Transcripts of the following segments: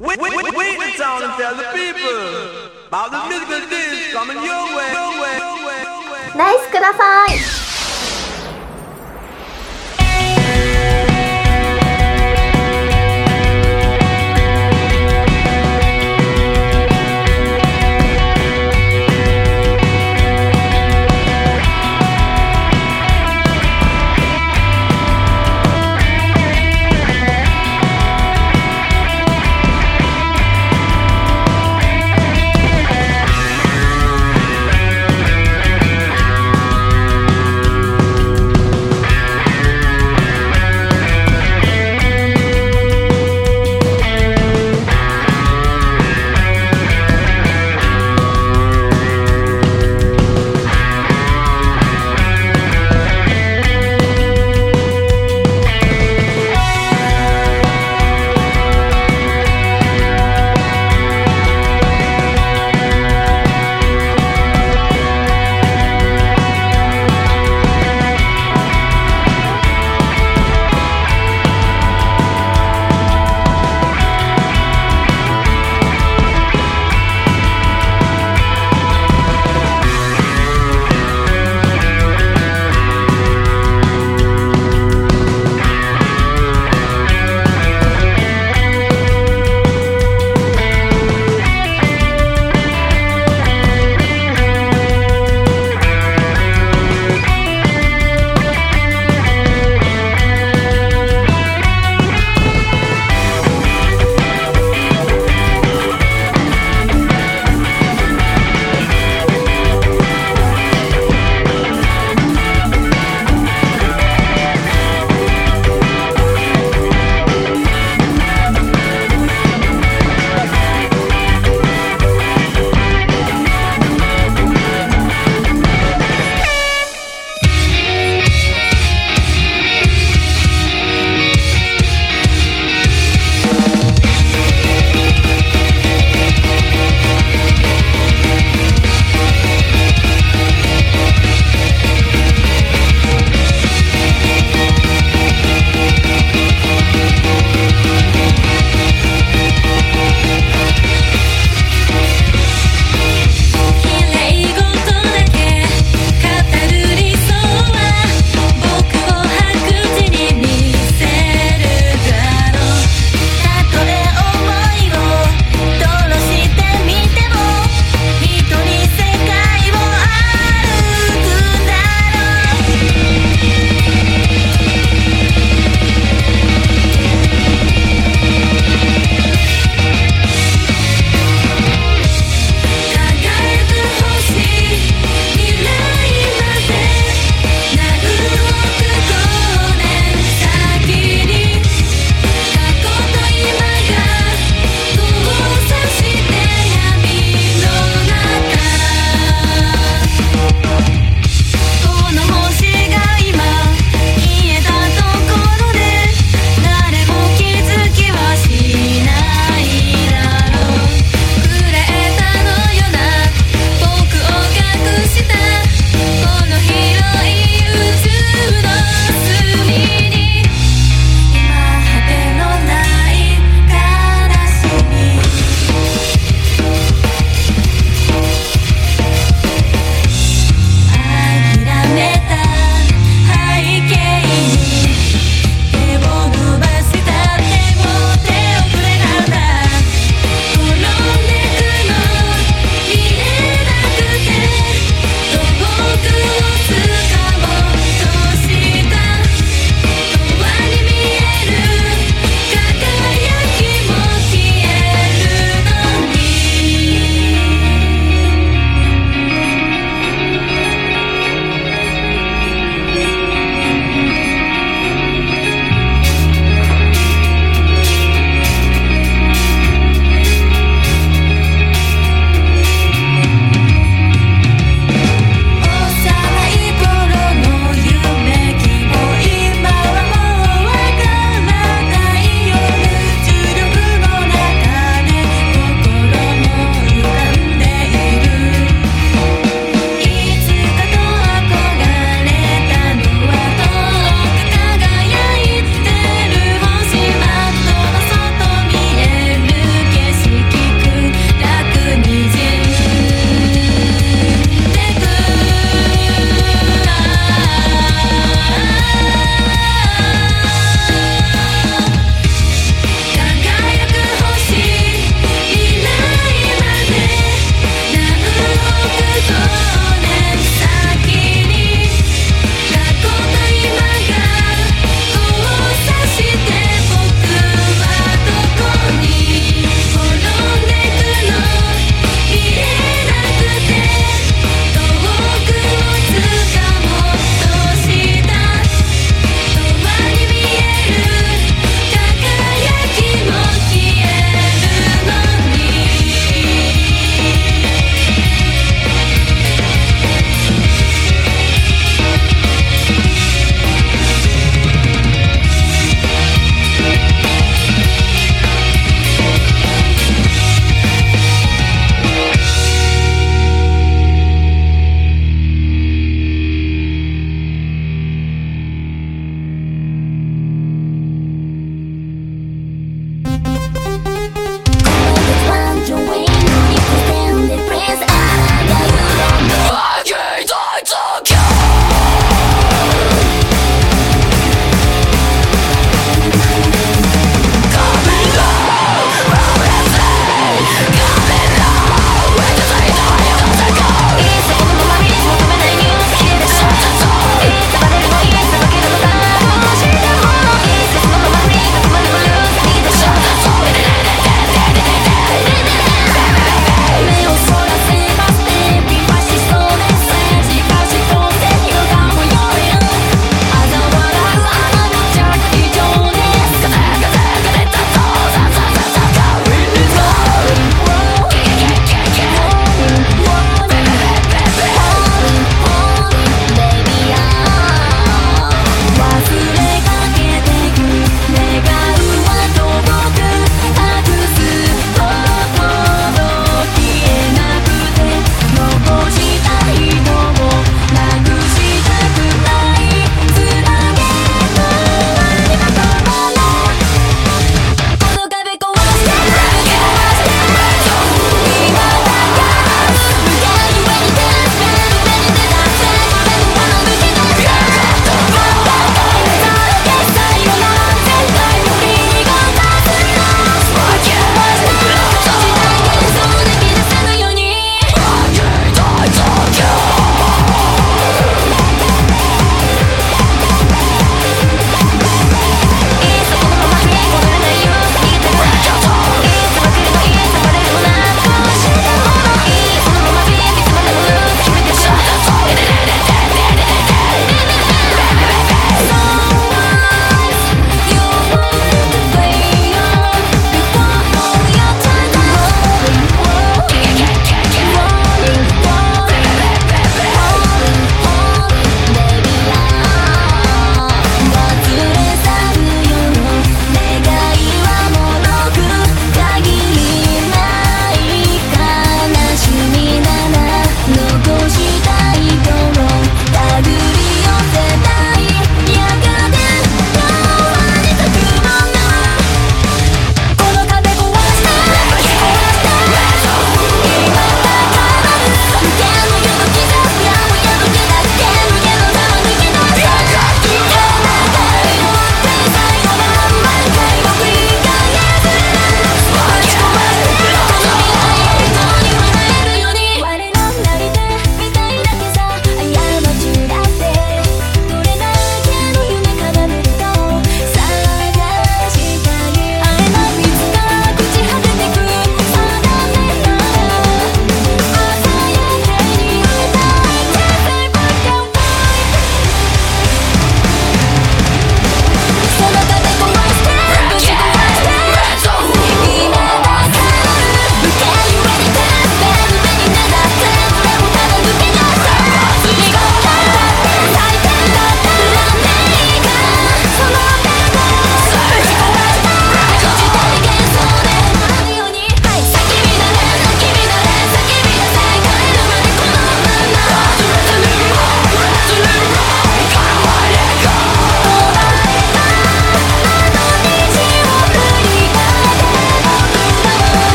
Wait, wait, wait, wait in town and tell the people about the musical dish coming your way, your way, your way, your way. ナイスください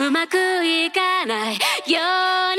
うまくいかないように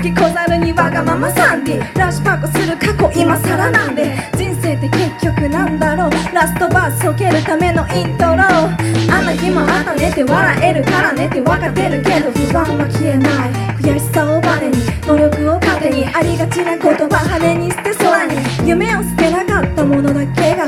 つき小猿にわがままサンディラッシュパックする過去今更なんで。人生って結局なんだろう。ラストバースを蹴るためのイントロ。あの日もあったねって笑えるからねって分かってるけど。不安は消えない。悔しさをバネに。努力を糧に。ありがちな言葉羽に捨て空に。夢を捨てなかったものだけが。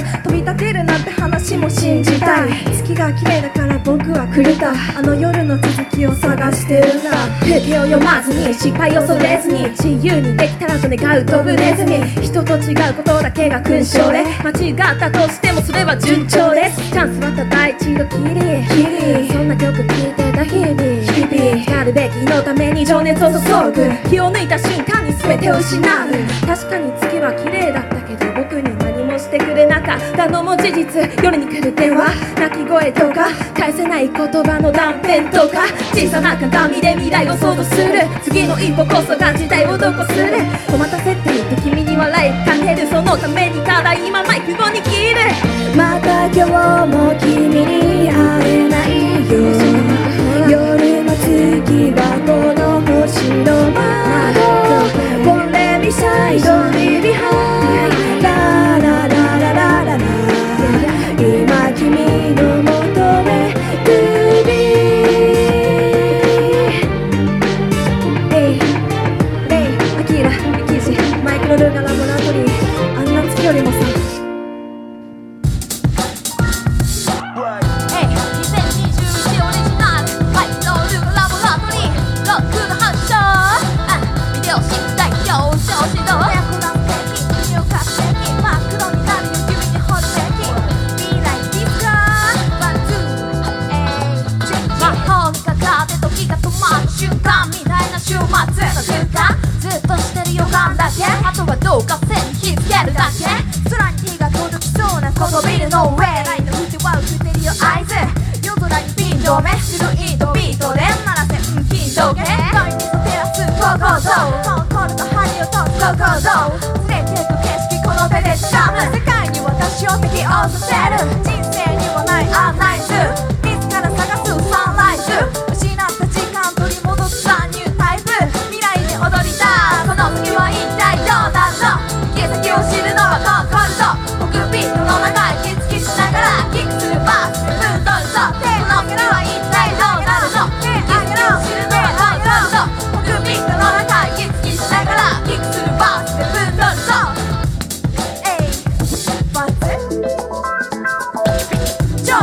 飛び立てるなんて話も信じたい。月が綺麗だから僕は狂った。あの夜の続きを探してるんだ空気を読まずに失敗を恐れずに。自由にできたらと願う飛ぶネズミ。人と違うことだけが勲章で。間違ったとしてもそれは順調です。チャンスはただ一度きり。きり。そんな曲聴いてた日々。日々。光るべきのために情熱を注ぐ。気を抜いた瞬間に全てを失う。確かに月は綺麗だったけどしてくれなかった。のも事実夜に来る電話。泣き声とか返せない言葉の断片とか。小さな鏡で未来を想像する。次の一歩こそが時代をどこす。るお待たせって言って君に笑いかけるそのためにただ今マイクを握る。また今日も君に会えないよ。夜の月はこの星の窓。これミサイドリビハだけ。あとはどうか線に火つけるだけ。空に火が届きそうなこのビルの上。ライト振っては映ってるよ合図夜空にピン止め白いとビートで鳴らせうん金時計恋に照らす高校像コンコルと針を通す高校像連れてく景色この手で掴む。世界に私を適応させる。人生にはない案内図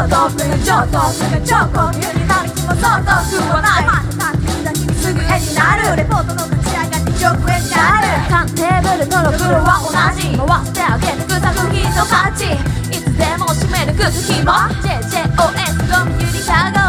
超トップが超トップが超高級になる気も相当食わないまた立だけにすぐ絵になるレポートの立ち上がって1億円になるカンテーブルとのプロは同じ回してあげてく作品の価値いつでも締めるくす日も JJOS ゴミゆりかご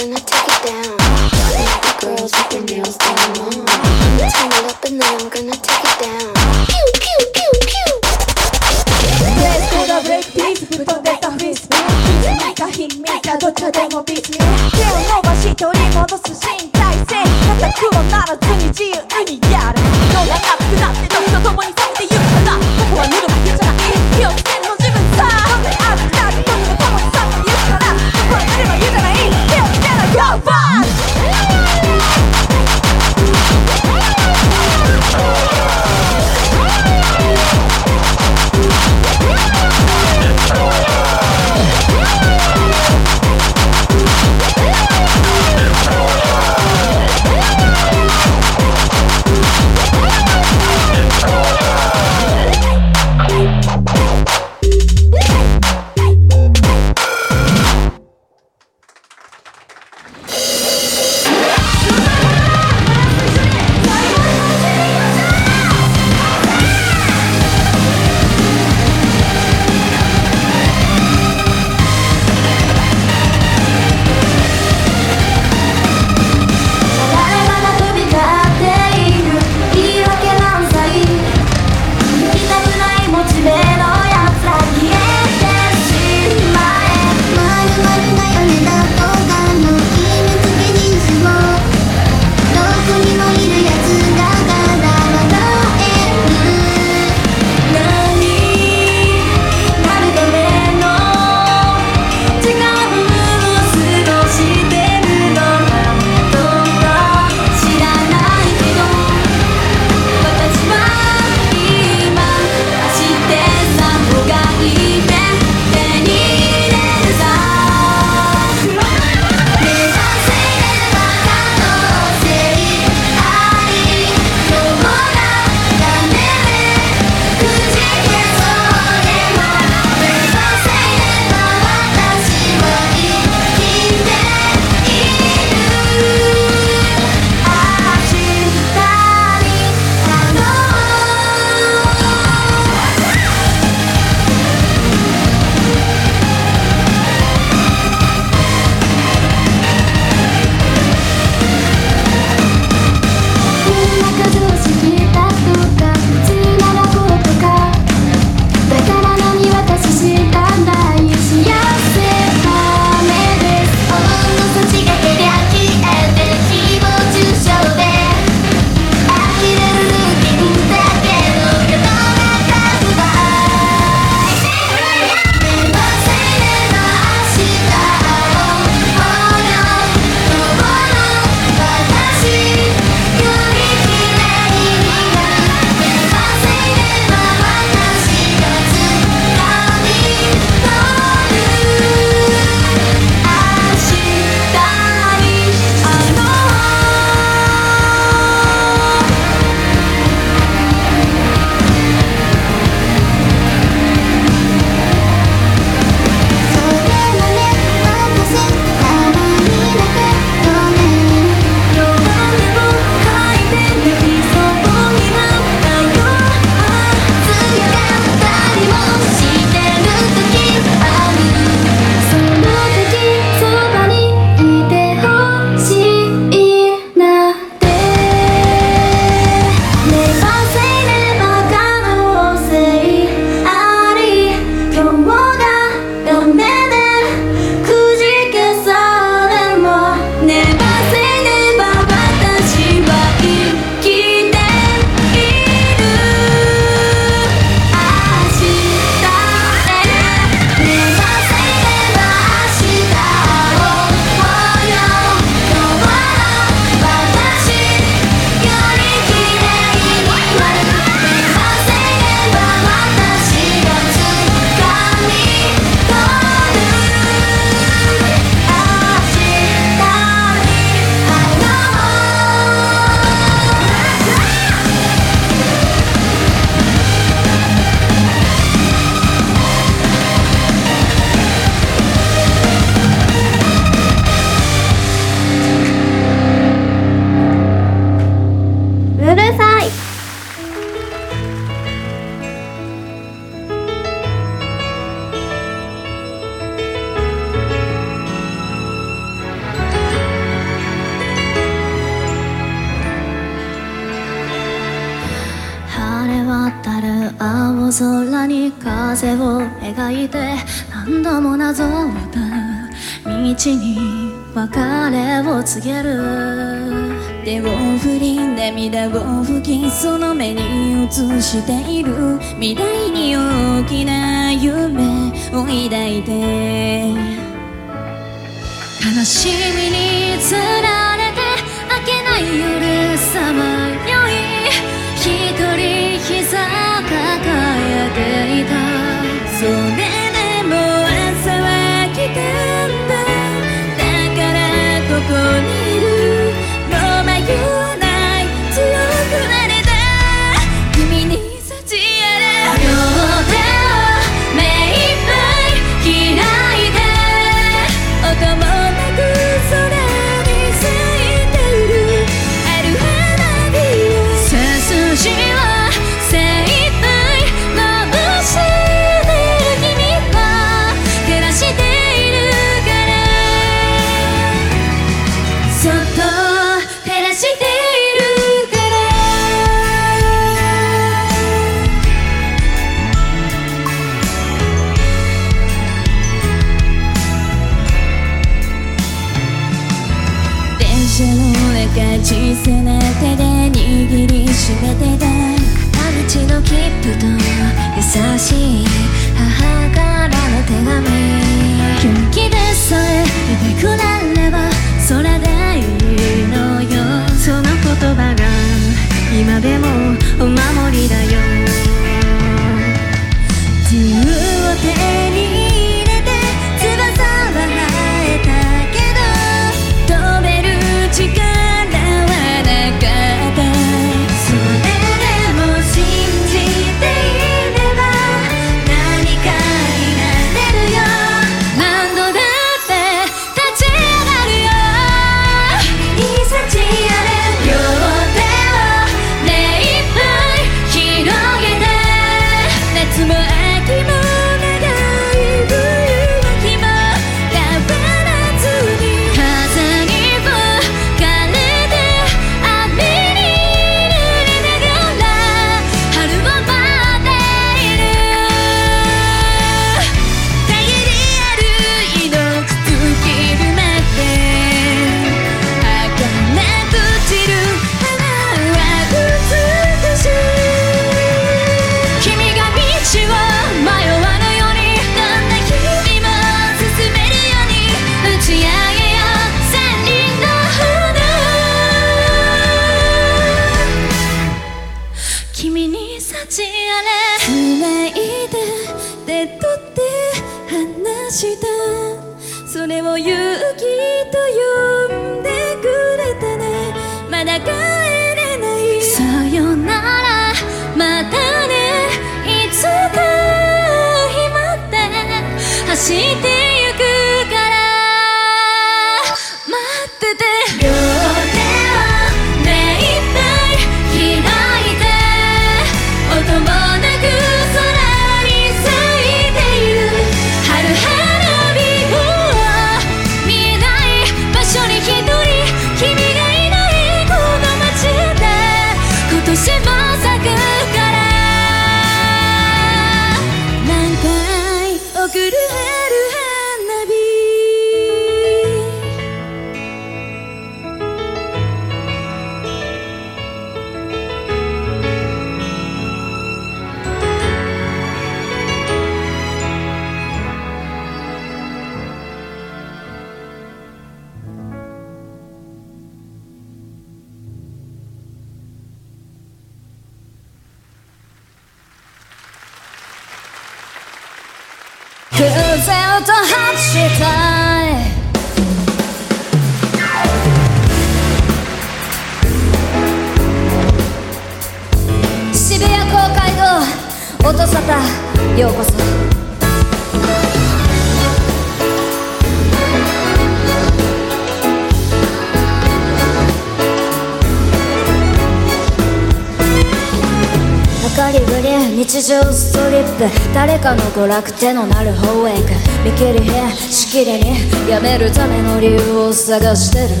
娯楽手のなる方へ行く見切り部屋しきりにやめるための理由を探してる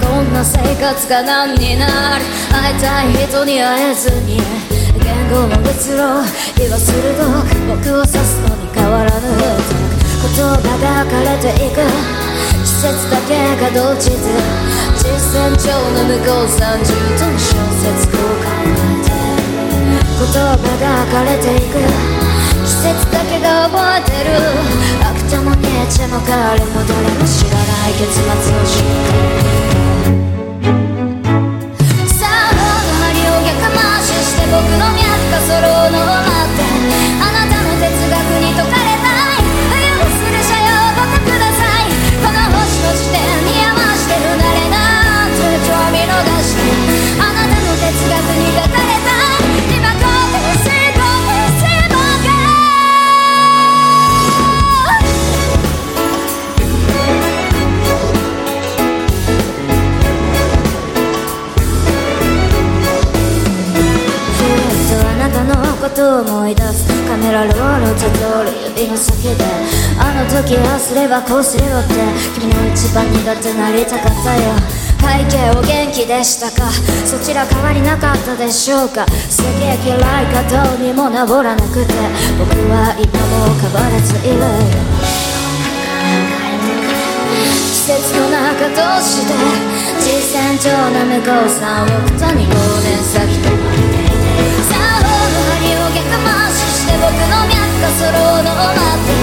こんな生活が何になる会いたい人に会えずに言語も月露言わすると僕を指すのに変わらぬ言葉が枯れていく季節だけが同地図実践上の向こう30と小説こう考えて言葉が枯れていく。節だけが覚えてる。悪ともケチも彼も誰も知らない結末を知る。通り指の先であの時ああすればこうすればって。君の一番苦手なりたかったよ。背景お元気でしたか？そちら変わりなかったでしょうか？すげえ嫌いかどうにも治らなくて。僕は今も変わらずいる。季節の中どうして？実践上の向こう3億とに5年先とさあ大の針を逆回しして僕の脈が揃うのを待って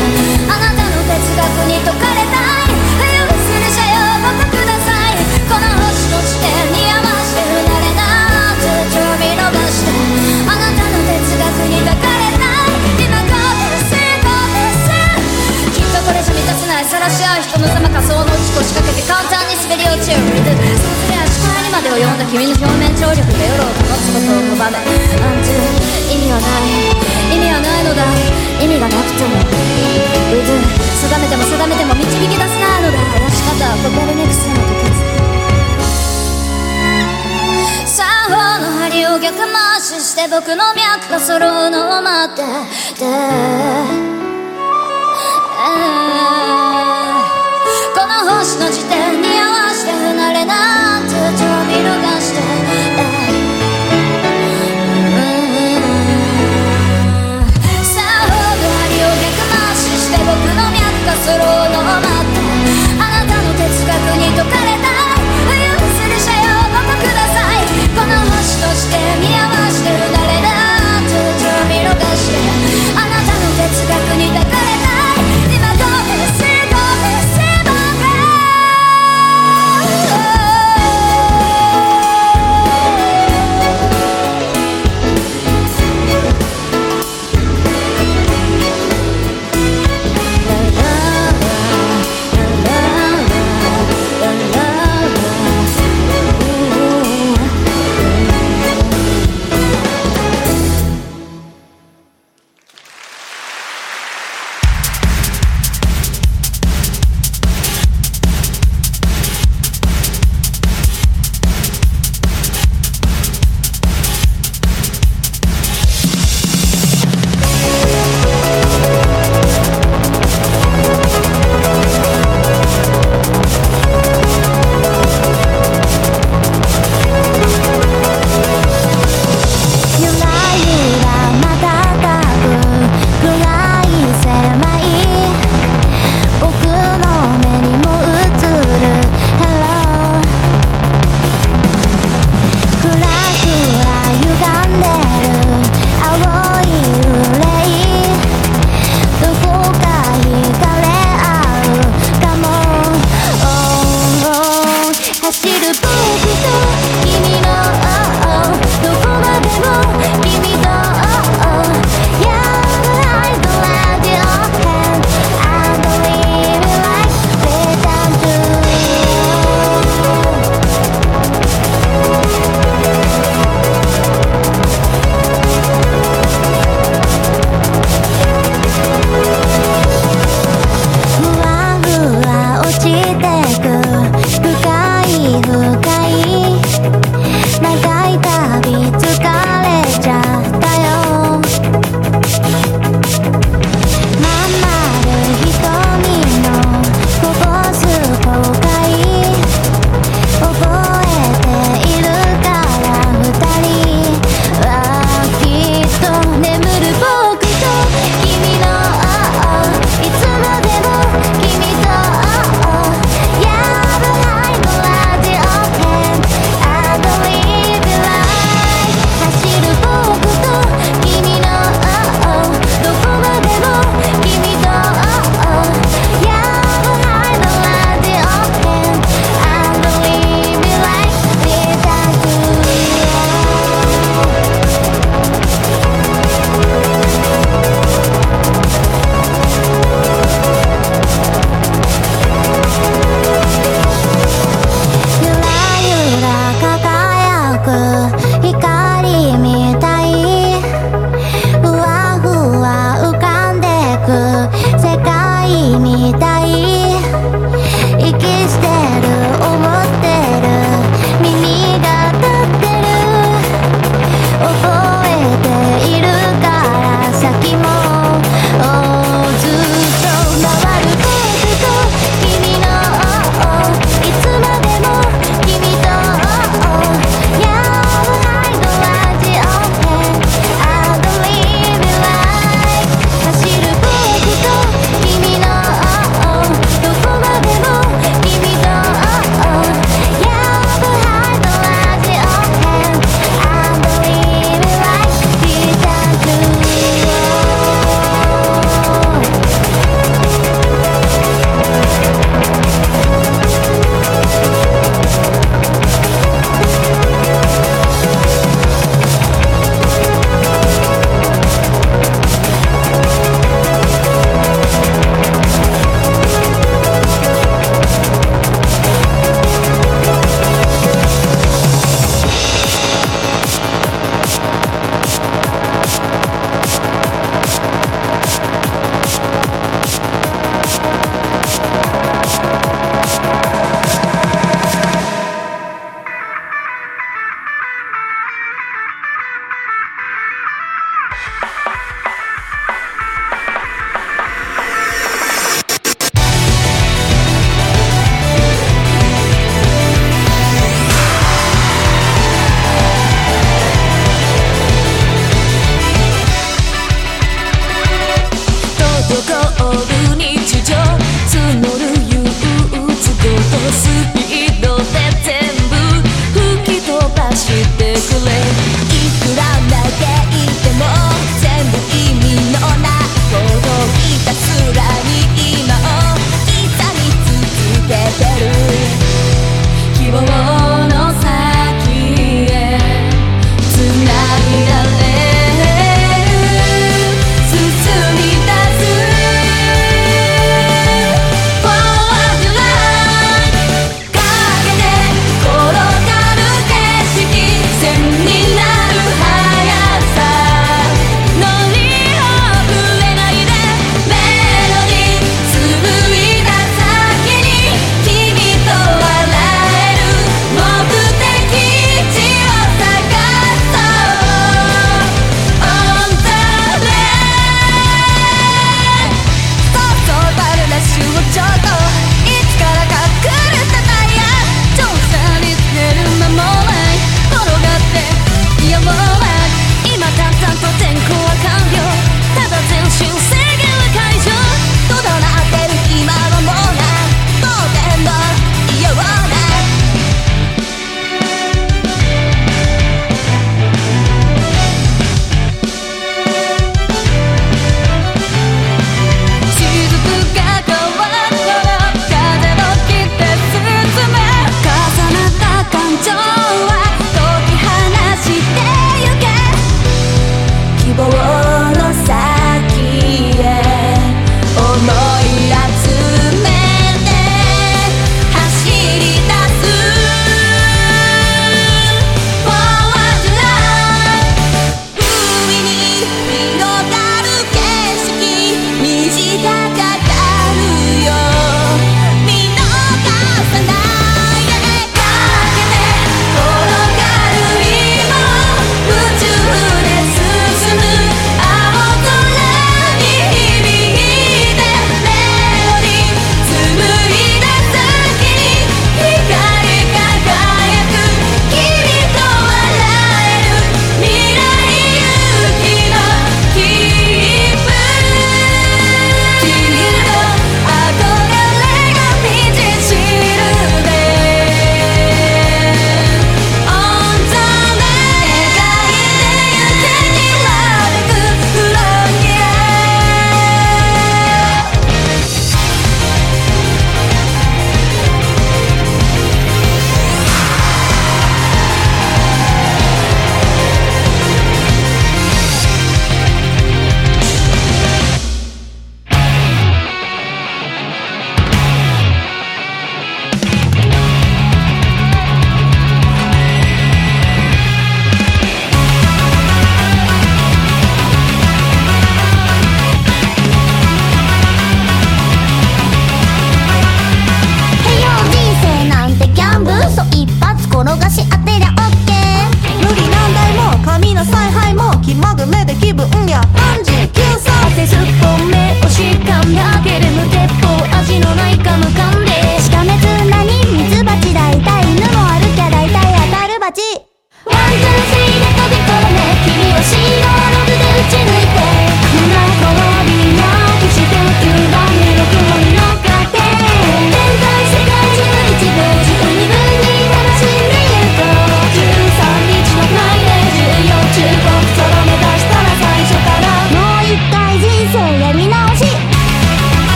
あなたの哲学に解かれたい冬をする車両ごくくださいこの星の地点に合わせるなれなって興味逃してあなたの哲学に解かれたい今こうですこうですきっとこれじゃ満たせない晒し合う人の様仮想の打ち腰掛けて簡単に滑り落ちるまで及んだ君の表面張力で夜を保つことを拒めアントゥ意味はない意味はないのだ意味がなくても With 定めても定めても導き出せないのだ話し方はコペルニクスの時さあの針を逆回しして僕の脈が揃うのを待っててこの星の時点に合わせて不慣れなんするのを待ってあなたの哲学に解かれた。い冬をする車両ごとください。この星として見合わしてる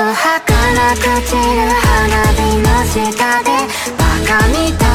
の儚く散る花火の下でバカみたい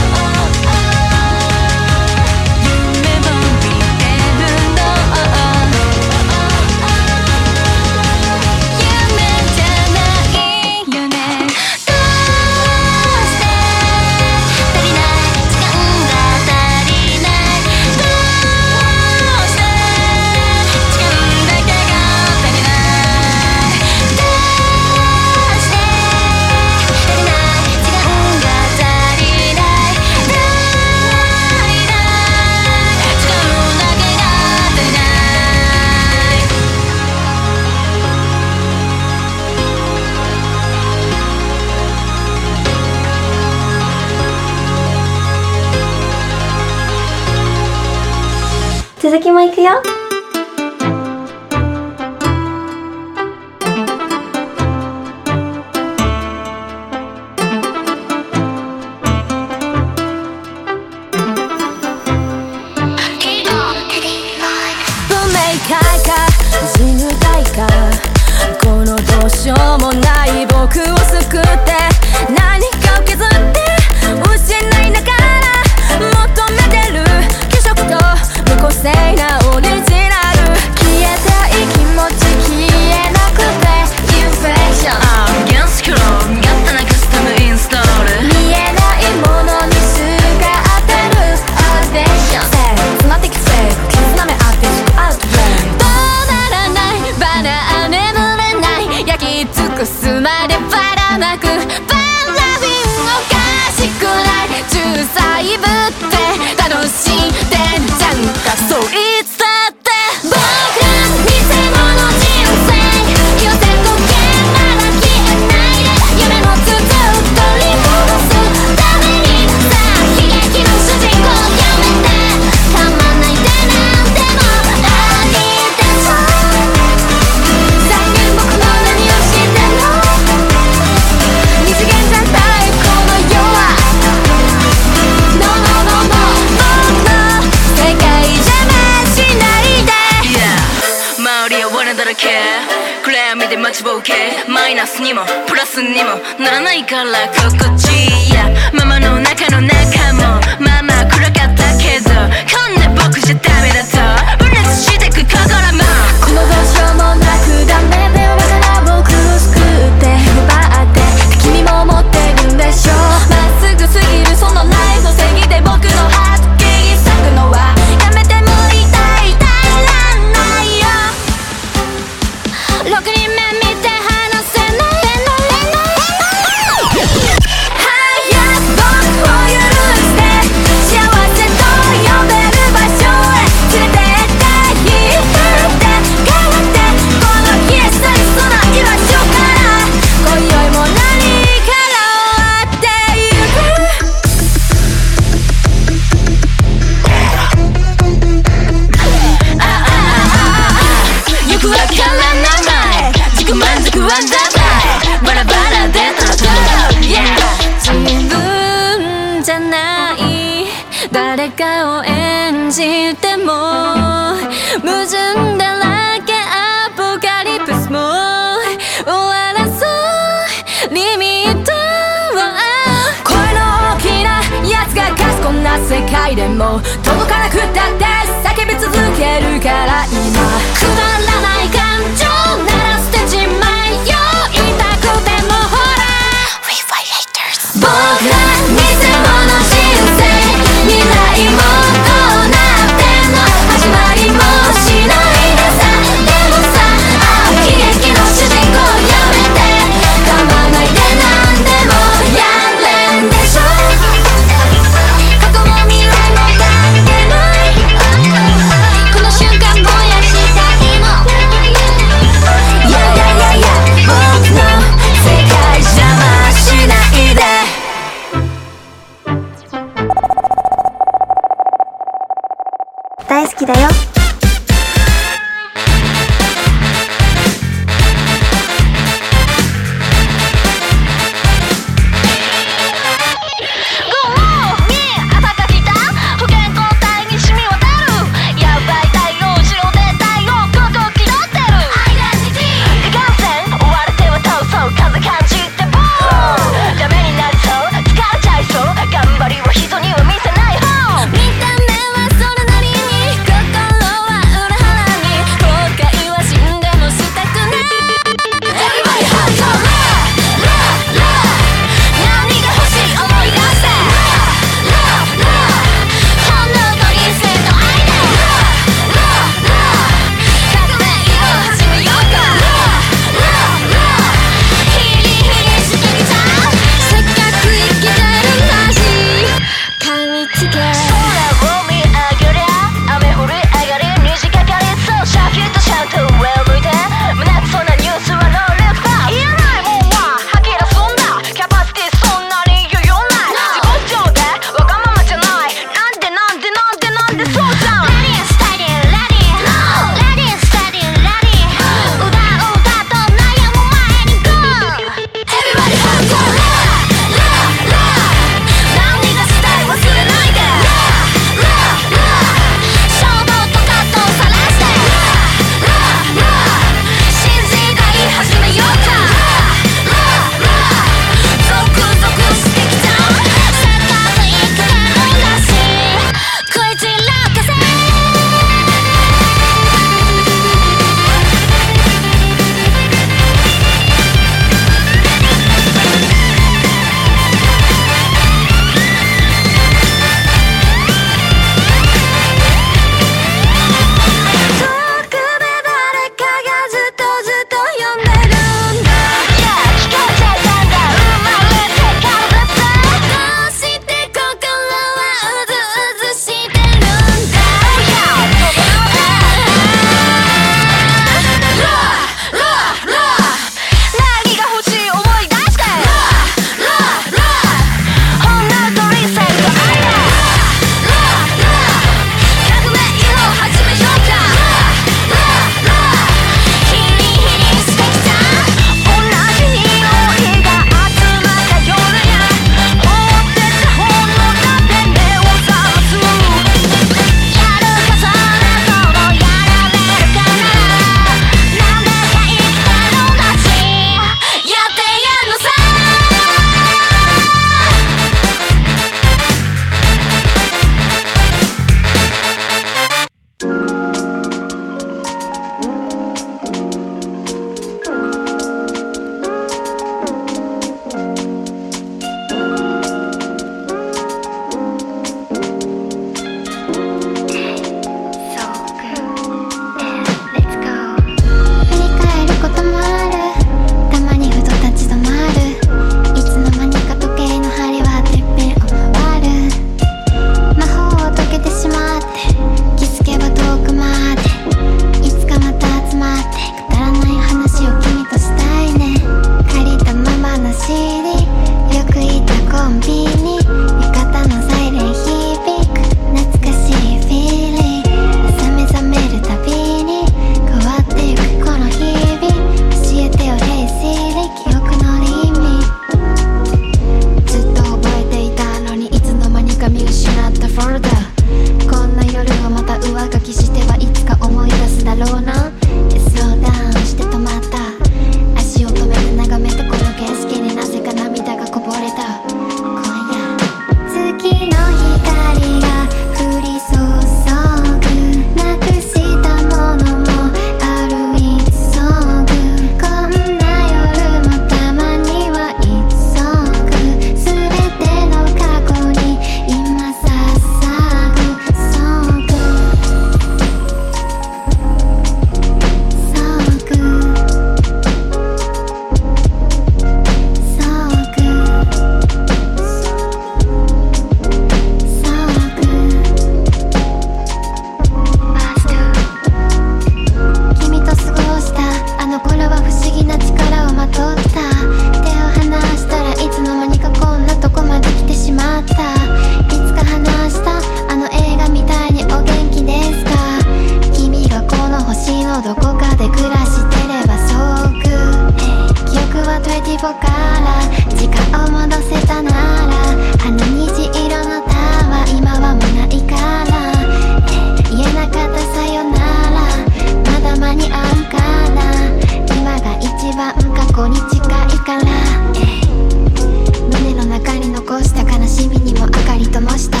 にも明かり灯した。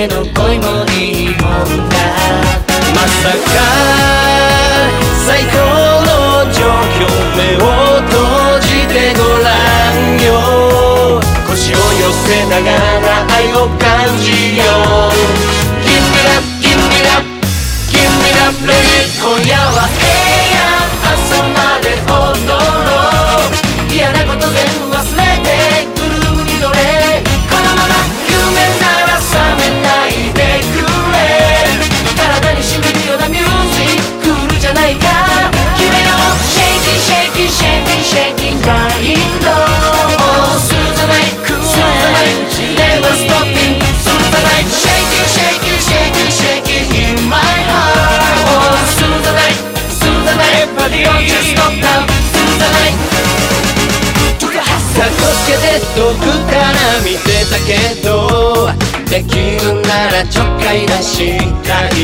への恋もいいもんだ。まさか最高の状況目を閉じてごらんよ。腰を寄せながら愛を感じよう。けて遠くから見てたけどできるならちょっかい出したい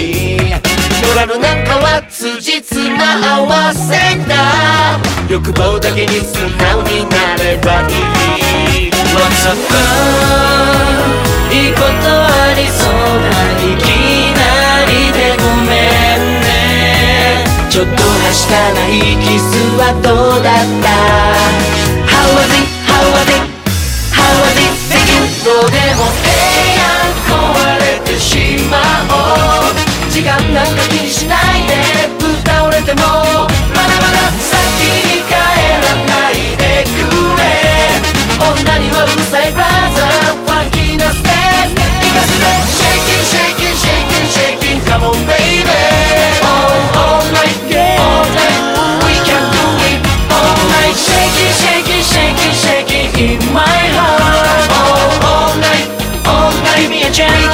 モラルなんかは辻褄合わせた欲望だけに素直になればいい What's up? いいことありそうないきなりでごめんねちょっとはしたないキスはどうだった？How was it? でもええやん壊れてしまおう時間なんか気にしないでぶっ倒れてもまだまだ先に帰らないでくれ女にはうるさいブラザーファンキーなステップ行かせて Shaking, shaking, shaking, shaking Come on baby All, all night, yeah, all night We can do it all night Shaking, shaking, shaking, shaking In my night